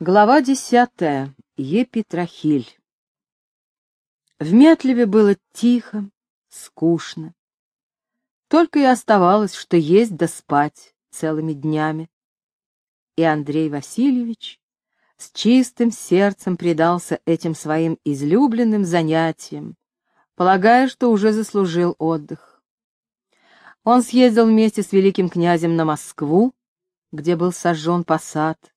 Глава десятая. Епитрахиль. В Метлеве было тихо, скучно. Только и оставалось, что есть да спать целыми днями. И Андрей Васильевич с чистым сердцем предался этим своим излюбленным занятиям, полагая, что уже заслужил отдых. Он съездил вместе с великим князем на Москву, где был сожжен посад,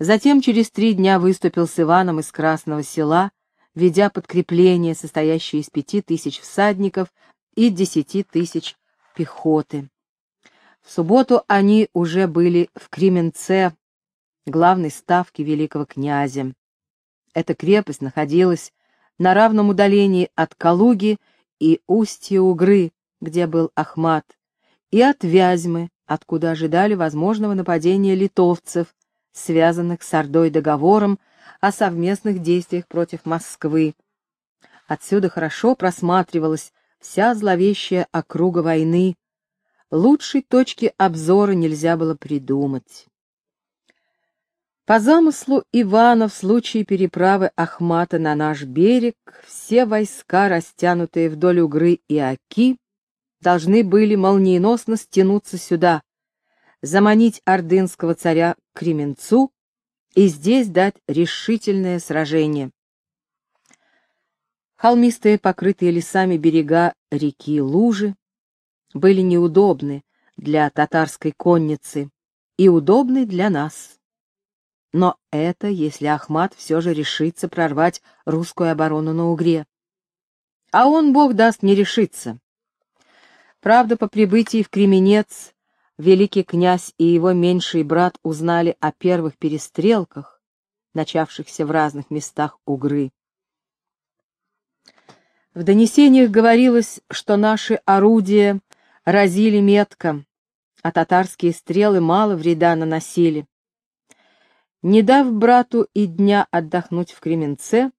Затем через три дня выступил с Иваном из Красного села, ведя подкрепление, состоящее из пяти тысяч всадников и десяти тысяч пехоты. В субботу они уже были в Кременце, главной ставке великого князя. Эта крепость находилась на равном удалении от Калуги и устья Угры, где был Ахмат, и от Вязьмы, откуда ожидали возможного нападения литовцев, связанных с Ордой договором о совместных действиях против Москвы. Отсюда хорошо просматривалась вся зловещая округа войны. Лучшей точки обзора нельзя было придумать. По замыслу Ивана в случае переправы Ахмата на наш берег все войска, растянутые вдоль Угры и Оки, должны были молниеносно стянуться сюда, заманить ордынского царя к Кременцу и здесь дать решительное сражение. Холмистые, покрытые лесами берега реки Лужи были неудобны для татарской конницы и удобны для нас. Но это, если Ахмат все же решится прорвать русскую оборону на Угре. А он, бог даст, не решится. Правда, по прибытии в Кременец великий князь и его меньший брат узнали о первых перестрелках, начавшихся в разных местах Угры. В донесениях говорилось, что наши орудия разили метко, а татарские стрелы мало вреда наносили. Не дав брату и дня отдохнуть в Кременце,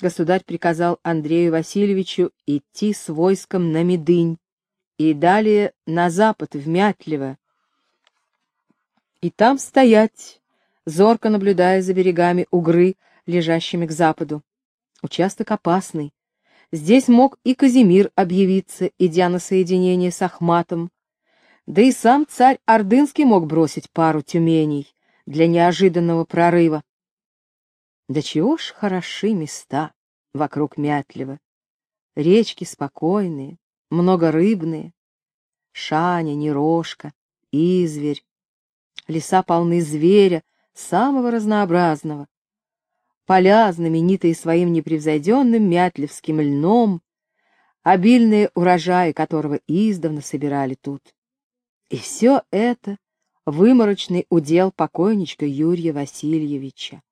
государь приказал Андрею Васильевичу идти с войском на Медынь, и далее на запад, в Мятлево, и там стоять, зорко наблюдая за берегами Угры, лежащими к западу. Участок опасный. Здесь мог и Казимир объявиться, идя на соединение с Ахматом. Да и сам царь Ордынский мог бросить пару тюменей для неожиданного прорыва. Да чего ж хороши места вокруг Мятлева. Речки спокойные, много рыбные. Шаня, Нерошка, Изверь. Леса полны зверя, самого разнообразного. Поля, знаменитые своим непревзойденным мятлевским льном, обильные урожаи которого издавна собирали тут. И все это выморочный удел покойничка Юрия Васильевича.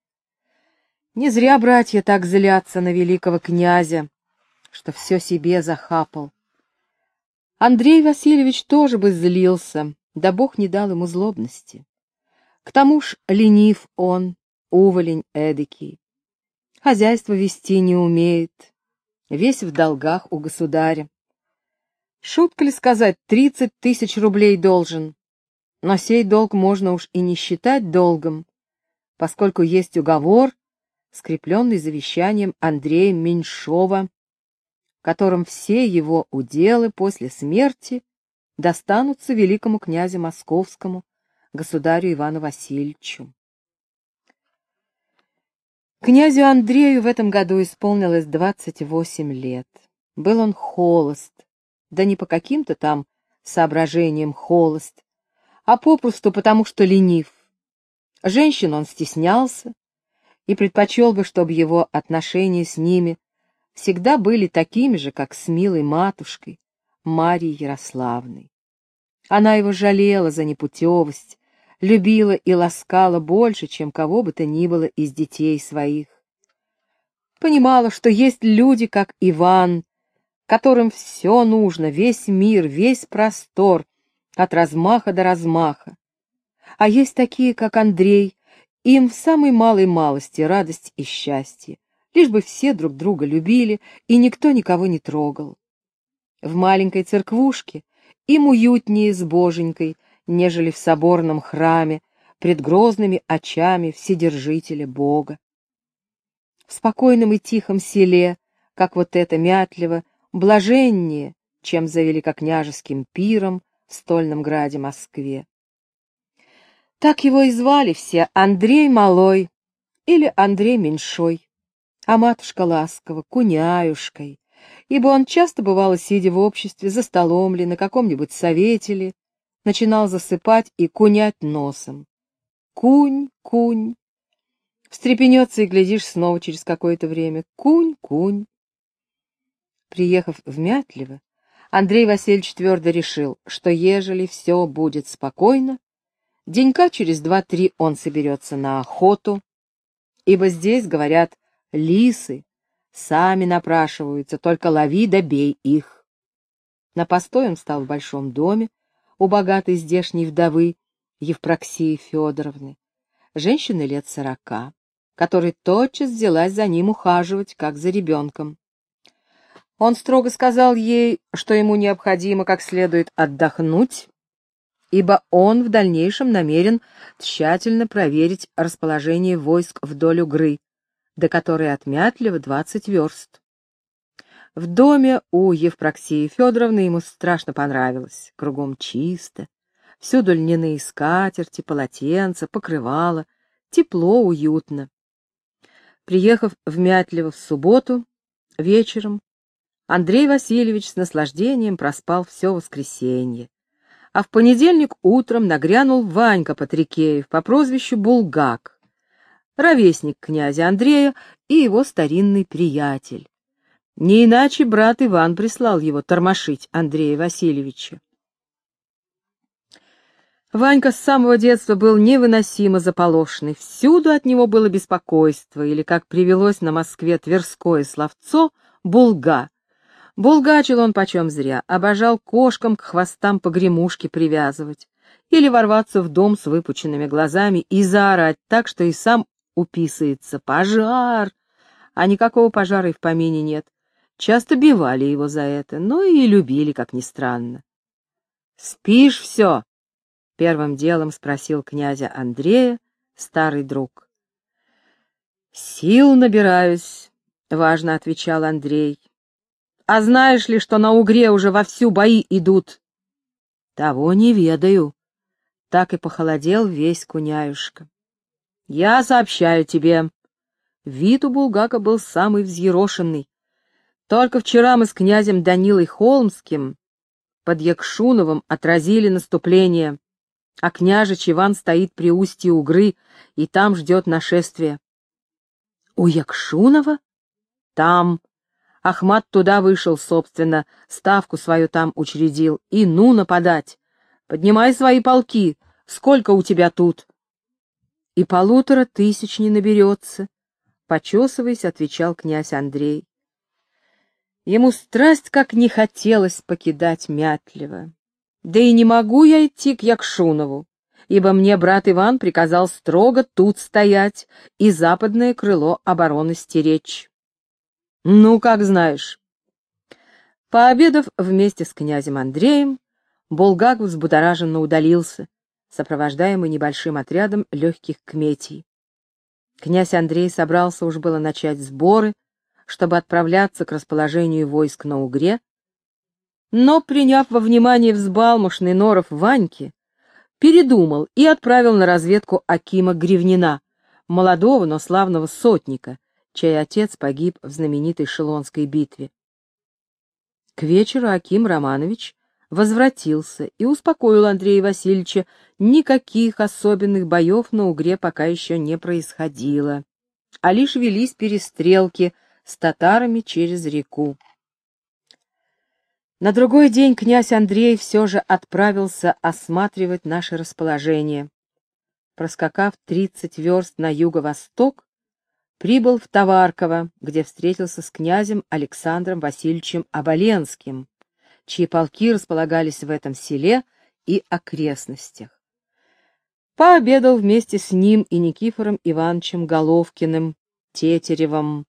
Не зря братья так злятся на великого князя, что все себе захапал. Андрей Васильевич тоже бы злился, да Бог не дал ему злобности. К тому ж ленив он, уволень эдакий. Хозяйство вести не умеет, весь в долгах у государя. Шутка ли сказать, тридцать тысяч рублей должен, но сей долг можно уж и не считать долгом, поскольку есть уговор, скрепленный завещанием Андрея Меньшова которым все его уделы после смерти достанутся великому князю московскому, государю Ивану Васильевичу. Князю Андрею в этом году исполнилось 28 лет. Был он холост, да не по каким-то там соображениям холост, а попросту потому, что ленив. Женщин он стеснялся и предпочел бы, чтобы его отношения с ними всегда были такими же, как с милой матушкой, Марьей Ярославной. Она его жалела за непутевость, любила и ласкала больше, чем кого бы то ни было из детей своих. Понимала, что есть люди, как Иван, которым все нужно, весь мир, весь простор, от размаха до размаха. А есть такие, как Андрей, им в самой малой малости радость и счастье лишь бы все друг друга любили и никто никого не трогал. В маленькой церквушке им уютнее с боженькой, нежели в соборном храме, пред грозными очами Вседержителя Бога. В спокойном и тихом селе, как вот это Мятливо, блаженнее, чем за великокняжеским пиром в стольном граде Москве. Так его и звали все Андрей Малой или Андрей Меньшой, а матушка ласково Куняюшкой, ибо он часто бывало, сидя в обществе, за столом ли, на каком-нибудь совете ли, начинал засыпать и кунять носом. Кунь, кунь. Встрепенется и глядишь снова через какое-то время. Кунь, кунь. Приехав в Мятливо, Андрей Васильевич твердо решил, что ежели все будет спокойно, денька через два-три он соберется на охоту, ибо здесь, говорят, лисы сами напрашиваются, только лови да бей их. На постой он стал в большом доме у богатой здешней вдовы Евпроксии Федоровны, женщины лет сорока, которая тотчас взялась за ним ухаживать, как за ребенком. Он строго сказал ей, что ему необходимо как следует отдохнуть, ибо он в дальнейшем намерен тщательно проверить расположение войск вдоль Угры, до которой отмятливо двадцать верст. В доме у Евпроксии Федоровны ему страшно понравилось. Кругом чисто, всюду льняные скатерти, полотенца, покрывала, тепло, уютно. Приехав в Мятлево в субботу, вечером, Андрей Васильевич с наслаждением проспал все воскресенье. А в понедельник утром нагрянул Ванька Патрикеев по прозвищу Булгак, ровесник князя Андрея и его старинный приятель. Не иначе брат Иван прислал его тормошить Андрея Васильевича. Ванька с самого детства был невыносимо заполошный, всюду от него было беспокойство, или, как привелось на Москве Тверское словцо, булга, Булгачил он почем зря, обожал кошкам к хвостам погремушки привязывать или ворваться в дом с выпученными глазами и заорать так, что и сам уписается. Пожар! А никакого пожара и в помине нет. Часто бивали его за это, но и любили, как ни странно. «Спишь все?» — первым делом спросил князя Андрея, старый друг. «Сил набираюсь», — важно отвечал Андрей. А знаешь ли, что на Угре уже вовсю бои идут? Того не ведаю. Так и похолодел весь куняюшка. Я сообщаю тебе. Вид у Булгака был самый взъерошенный. Только вчера мы с князем Данилой Холмским под Якшуновым отразили наступление, а княжич Иван стоит при устье Угры и там ждет нашествия. — У Якшунова? — Там, Ахмат туда вышел, собственно, ставку свою там учредил. И ну нападать! Поднимай свои полки! Сколько у тебя тут? И полутора тысяч не наберется, — почесываясь, отвечал князь Андрей. Ему страсть как не хотелось покидать Мятлево. Да и не могу я идти к Якшунову, ибо мне брат Иван приказал строго тут стоять и западное крыло обороны стеречь. Ну, как знаешь. Пообедав вместе с князем Андреем, Булгак взбудораженно удалился, сопровождаемый небольшим отрядом легких кметий. Князь Андрей собрался уж было начать сборы, чтобы отправляться к расположению войск на Угре, но, приняв во внимание взбалмошный норов Ваньки, передумал и отправил на разведку Акима Гривнина, молодого, но славного сотника, чей отец погиб в знаменитой Шелонской битве. К вечеру Аким Романович возвратился и успокоил Андрея Васильевича, никаких особенных боев на Угре пока еще не происходило, а лишь велись перестрелки с татарами через реку. На другой день князь Андрей все же отправился осматривать наше расположение. Проскакав тридцать верст на юго-восток, прибыл в Товарково, где встретился с князем Александром Васильевичем Оболенским, чьи полки располагались в этом селе и окрестностях. Пообедал вместе с ним и Никифором Ивановичем Головкиным, Тетеревым,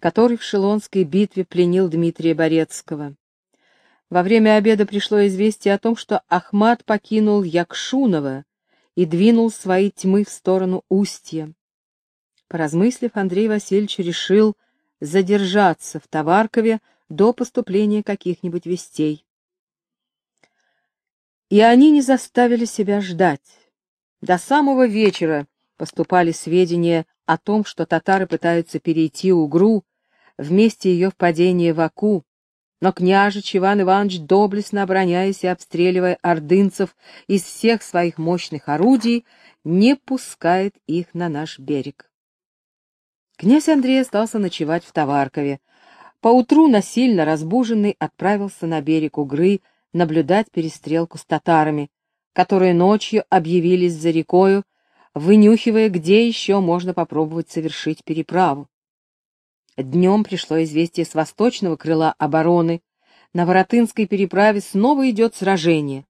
который в Шелонской битве пленил Дмитрия Борецкого. Во время обеда пришло известие о том, что Ахмат покинул Якшунова и двинул свои тьмы в сторону устья. Поразмыслив, Андрей Васильевич решил задержаться в Товаркове до поступления каких-нибудь вестей. И они не заставили себя ждать. До самого вечера поступали сведения о том, что татары пытаются перейти Угру, вместе ее впадения в Аку, но княжич Иван Иванович, доблестно обороняясь и обстреливая ордынцев из всех своих мощных орудий, не пускает их на наш берег. Князь Андрей остался ночевать в Товаркове. Поутру, насильно разбуженный, отправился на берег Угры наблюдать перестрелку с татарами, которые ночью объявились за рекою, вынюхивая, где еще можно попробовать совершить переправу. Днем пришло известие с восточного крыла обороны. На Воротынской переправе снова идет сражение.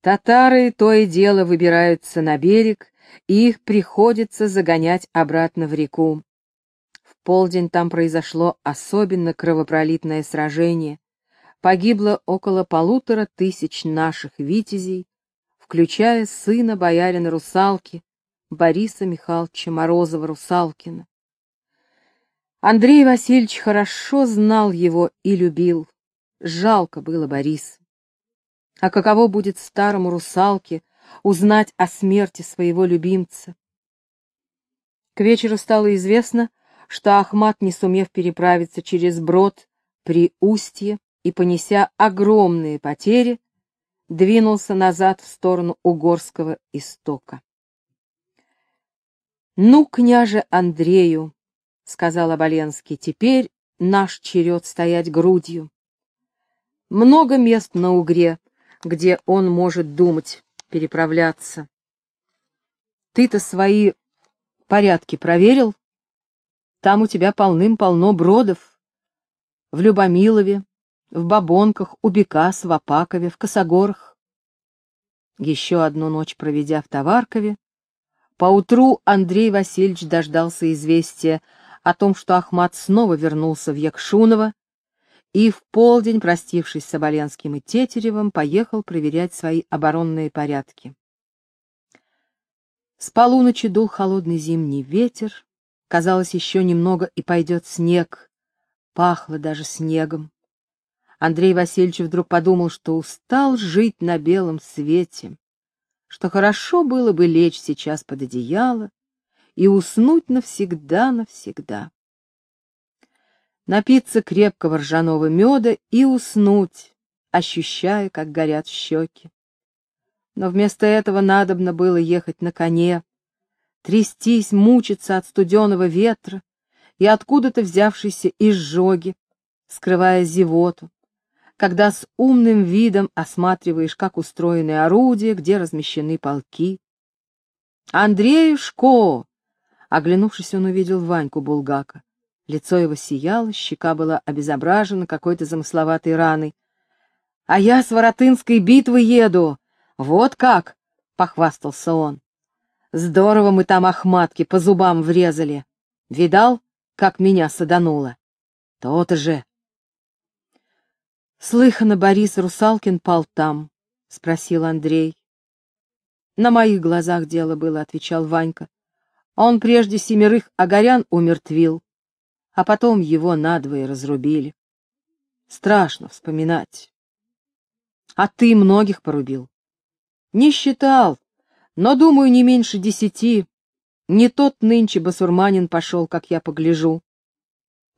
Татары то и дело выбираются на берег, и их приходится загонять обратно в реку. Полдень там произошло особенно кровопролитное сражение. Погибло около полутора тысяч наших витязей, включая сына боярина Русалки, Бориса Михайловича Морозова-Русалкина. Андрей Васильевич хорошо знал его и любил. Жалко было Бориса. А каково будет старому русалке узнать о смерти своего любимца? К вечеру стало известно, что Ахмат, не сумев переправиться через брод при Устье и понеся огромные потери, двинулся назад в сторону Угорского истока. «Ну, княже Андрею!» — сказал Оболенский, — теперь наш черед стоять грудью. Много мест на Угре, где он может думать, переправляться. Ты-то свои порядки проверил? Там у тебя полным-полно бродов. В Любомилове, в Бабонках, у Бекас, в Апакове, в Косогорах. Еще одну ночь проведя в Товаркове, поутру Андрей Васильевич дождался известия о том, что Ахмат снова вернулся в Якшуново и в полдень, простившись с Оболенским и Тетеревым, поехал проверять свои оборонные порядки. С полуночи дул холодный зимний ветер, казалось, еще немного и пойдет снег, пахло даже снегом. Андрей Васильевич вдруг подумал, что устал жить на белом свете, что хорошо было бы лечь сейчас под одеяло и уснуть навсегда-навсегда. Напиться крепкого ржаного меда и уснуть, ощущая, как горят щеки. Но вместо этого надобно было ехать на коне, трястись, мучиться от студеного ветра и откуда-то взявшейся изжоги, скрывая зевоту, когда с умным видом осматриваешь, как устроены орудия, где размещены полки. «Андреюшко!» Оглянувшись, он увидел Ваньку Булгака. Лицо его сияло, щека была обезображена какой-то замысловатой раной. — А я с Воротынской битвы еду! Вот как! — похвастался он. — Здорово мы там охматки по зубам врезали. Видал, как меня садануло? То-то же! — Слыхано, Борис Русалкин пал там, — спросил Андрей. — На моих глазах дело было, — отвечал Ванька. Он прежде семерых огорян умертвил, а потом его надвое разрубили. Страшно вспоминать. А ты многих порубил? Не считал, но, думаю, не меньше десяти. Не тот нынче басурманин пошел, как я погляжу.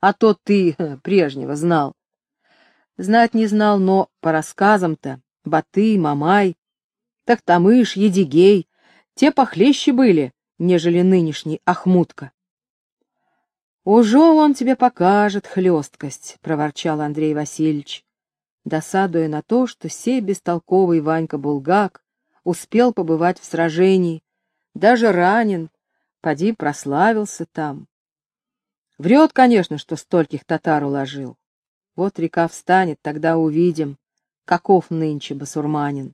А тот ты прежнего знал. Знать не знал, но по рассказам-то Баты, Мамай, Тахтамыш, Едигей, те похлеще были, нежели нынешний Ахмутка. «Уже он тебе покажет хлесткость», — проворчал Андрей Васильевич, досадуя на то, что сей бестолковый Ванька Булгак успел побывать в сражении, даже ранен, поди прославился там. Врет, конечно, что стольких татар уложил. Вот река встанет, тогда увидим, каков нынче басурманин.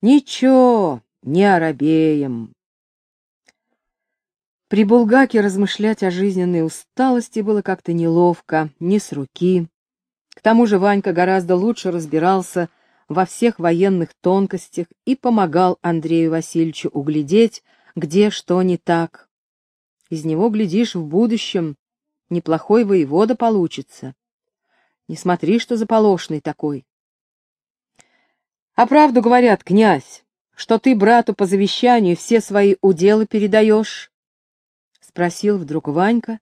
Ничего, не оробеем. При Булгаке размышлять о жизненной усталости было как-то неловко, не с руки. К тому же Ванька гораздо лучше разбирался во всех военных тонкостях и помогал Андрею Васильевичу углядеть, где что не так. Из него, глядишь, в будущем неплохой воевода получится. Не смотри, что заполошный такой. А правду говорят, князь, что ты брату по завещанию все свои уделы передаешь? Спросил вдруг Ванька,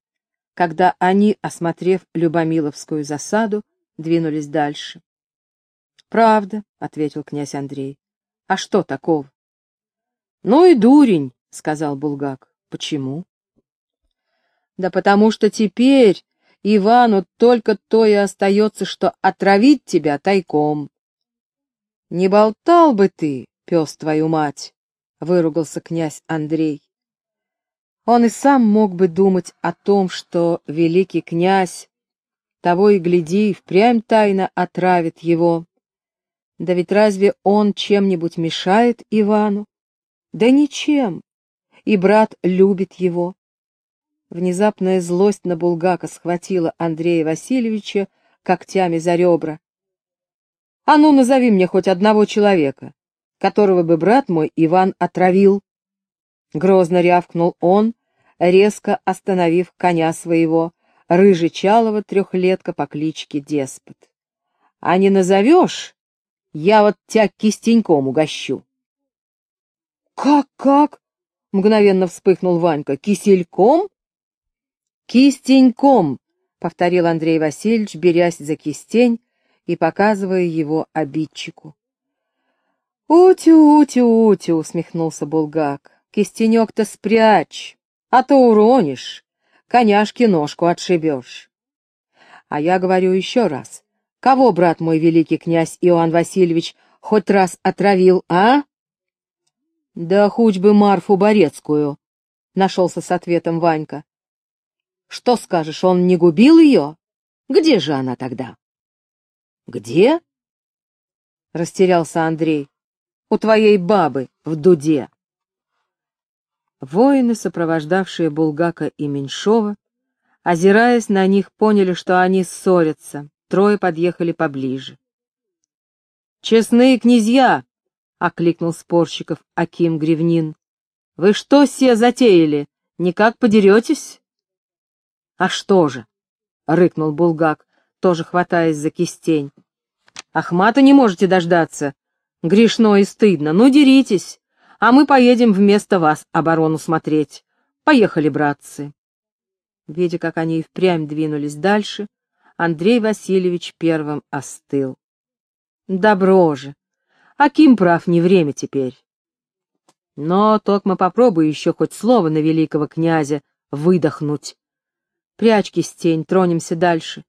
когда они, осмотрев Любомиловскую засаду, двинулись дальше. «Правда», — ответил князь Андрей. «А что такого?» «Ну и дурень», — сказал Булгак. «Почему?» «Да потому что теперь Ивану только то и остается, что отравить тебя тайком». «Не болтал бы ты, пес твою мать», — выругался князь Андрей. Он и сам мог бы думать о том, что великий князь, того и гляди, впрямь тайно отравит его. Да ведь разве он чем-нибудь мешает Ивану? Да ничем. И брат любит его. Внезапная злость на Булгака схватила Андрея Васильевича когтями за ребра. «А ну, назови мне хоть одного человека, которого бы брат мой Иван отравил!» Грозно рявкнул он, резко остановив коня своего, рыжечалого трехлетка по кличке Деспот. «А не назовешь, я вот тебя кистеньком угощу. Как, как? Мгновенно вспыхнул Ванька. Кисельком? Кистеньком, повторил Андрей Васильевич, берясь за кистень и показывая его обидчику. «Утю, утю, утю!» — усмехнулся Булгак. «Кистенек-то спрячь, а то уронишь, коняшке ножку отшибешь». А я говорю еще раз, Кого, брат мой великий князь Иоанн Васильевич, хоть раз отравил, а? Да хоть бы Марфу Борецкую, — нашелся с ответом Ванька. Что скажешь, он не губил ее? Где же она тогда? Где? Растерялся Андрей. У твоей бабы в дуде. Воины, сопровождавшие Булгака и Меньшова, озираясь на них, поняли, что они ссорятся, Трое подъехали поближе. «Честные князья!» — окликнул спорщиков Аким Гривнин. «Вы что все затеяли? Никак подеретесь?» «А что же?» — рыкнул Булгак, тоже хватаясь за кистень. «Ахмата не можете дождаться. Грешно и стыдно. Ну, деритесь, а мы поедем вместо вас оборону смотреть. Поехали, братцы!» Видя, как они и впрямь двинулись дальше, Андрей Васильевич первым остыл. Добро же. Аким прав, не время теперь. Но Токма попробуй еще хоть слово на великого князя выдохнуть. Прячь кистень, тронемся дальше.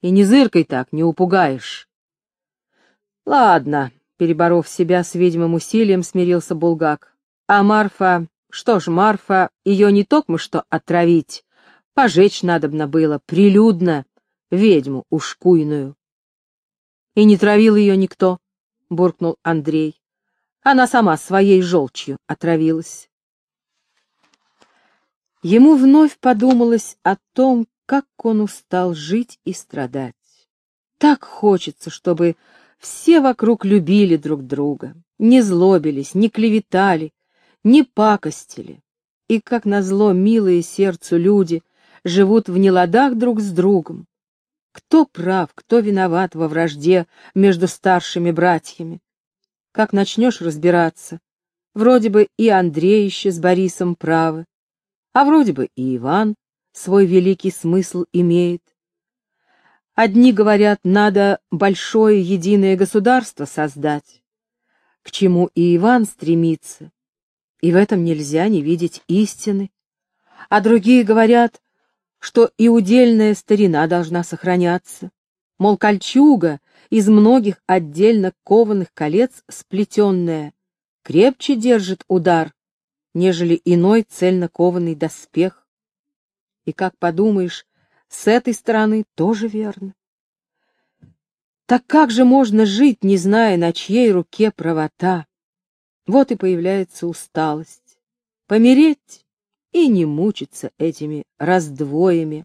И не зыркой так, не упугаешь. Ладно, переборов себя с видимым усилием, смирился Булгак. А Марфа, что ж, Марфа, ее не токмо что отравить, пожечь надобно было, прилюдно, ведьму ушкуйную. И не травил ее никто, — буркнул Андрей. Она сама своей желчью отравилась. Ему вновь подумалось о том, как он устал жить и страдать. Так хочется, чтобы все вокруг любили друг друга, не злобились, не клеветали, не пакостили. И, как назло, милые сердцу люди живут в неладах друг с другом, кто прав, кто виноват во вражде между старшими братьями? Как начнешь разбираться, вроде бы и Андрей еще с Борисом правы, а вроде бы и Иван свой великий смысл имеет. Одни говорят, надо большое единое государство создать, к чему и Иван стремится, и в этом нельзя не видеть истины, а другие говорят, что и удельная старина должна сохраняться. Мол, кольчуга из многих отдельно кованых колец сплетенная крепче держит удар, нежели иной цельно кованный доспех. И, как подумаешь, с этой стороны тоже верно. Так как же можно жить, не зная, на чьей руке правота? Вот и появляется усталость. Помереть и не мучиться этими раздвоями.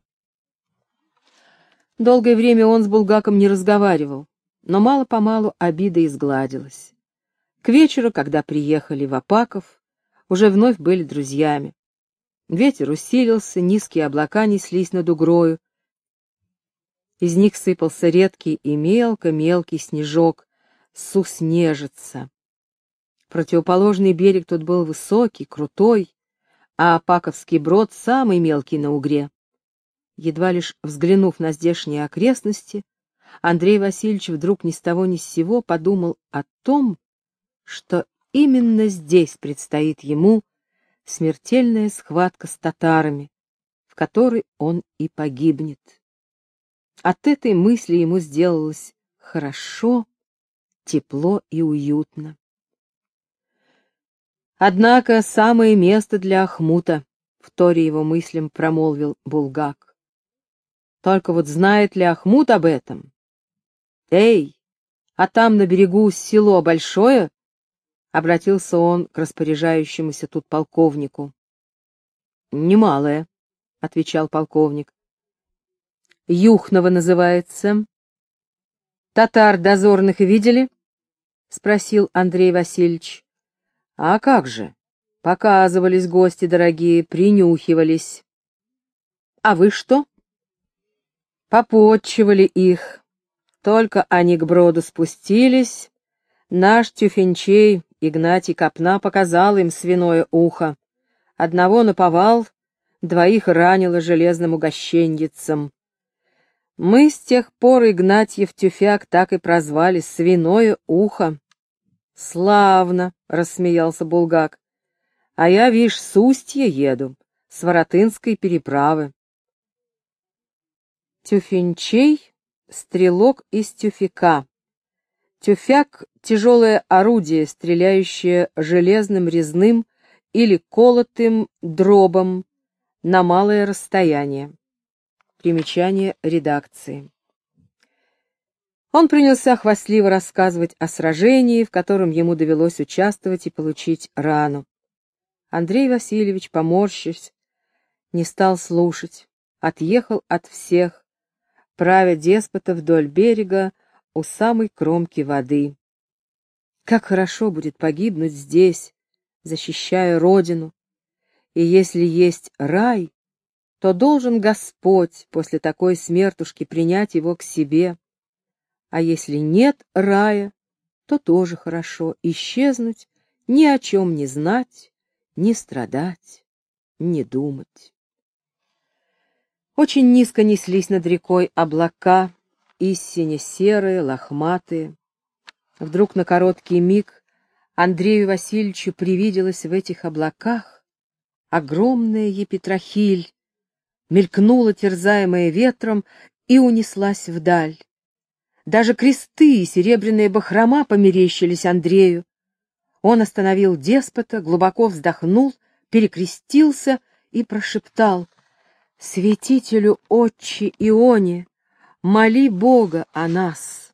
Долгое время он с Булгаком не разговаривал. но мало-помалу обида изгладилась. К вечеру, когда приехали в Апаков, уже вновь были друзьями. Ветер усилился, низкие облака неслись над угрою. Из них сыпался редкий и мелко-мелкий снежок, суснежица. Противоположный берег тут был высокий, крутой, а Апаковский брод самый мелкий на угре. Едва лишь взглянув на здешние окрестности, Андрей Васильевич вдруг ни с того ни с сего подумал о том, что именно здесь предстоит ему смертельная схватка с татарами, в которой он и погибнет. От этой мысли ему сделалось хорошо, тепло и уютно. Однако самое место для Ахмута, — вторе его мыслям промолвил Булгак. Только вот знает ли Ахмут об этом? Эй, а там на берегу село большое? — обратился он к распоряжающемуся тут полковнику. «Немалое», — отвечал полковник. «Юхново называется». «Татар дозорных видели?» — спросил Андрей Васильевич. «А как же? Показывались гости дорогие, принюхивались». «А вы что?» «Попотчевали их. Только они к броду спустились, наш тюфенчей Игнатий Копна показал им свиное ухо. Одного наповал, двоих ранило железным угощеньицем. Мы с тех пор Игнатьев тюфяк так и прозвали «свиное ухо». «Славно!» — рассмеялся Булгак. «А я, вишь, с Устья еду, с Воротынской переправы». Тюфенчей — стрелок из тюфяка. Тюфяк — тяжелое орудие, стреляющее железным резным или колотым дробом на малое расстояние. Примечание редакции. Он принялся хвастливо рассказывать о сражении, в котором ему довелось участвовать и получить рану. Андрей Васильевич, поморщившись, не стал слушать, отъехал от всех, правя деспота вдоль берега, у самой кромки воды. Как хорошо будет погибнуть здесь, защищая Родину. И если есть рай, то должен Господь после такой смертушки принять его к себе. А если нет рая, то тоже хорошо исчезнуть, ни о чем не знать, не страдать, не думать. Очень низко неслись над рекой облака, истине серые, лохматые. Вдруг на короткий миг Андрею Васильевичу привиделась в этих облаках огромная епитрахиль, мелькнула, терзаемая ветром, и унеслась вдаль. Даже кресты и серебряные бахрома померещились Андрею. Он остановил деспота, глубоко вздохнул, перекрестился и прошептал «Святителю Отче Ионе, моли Бога о нас.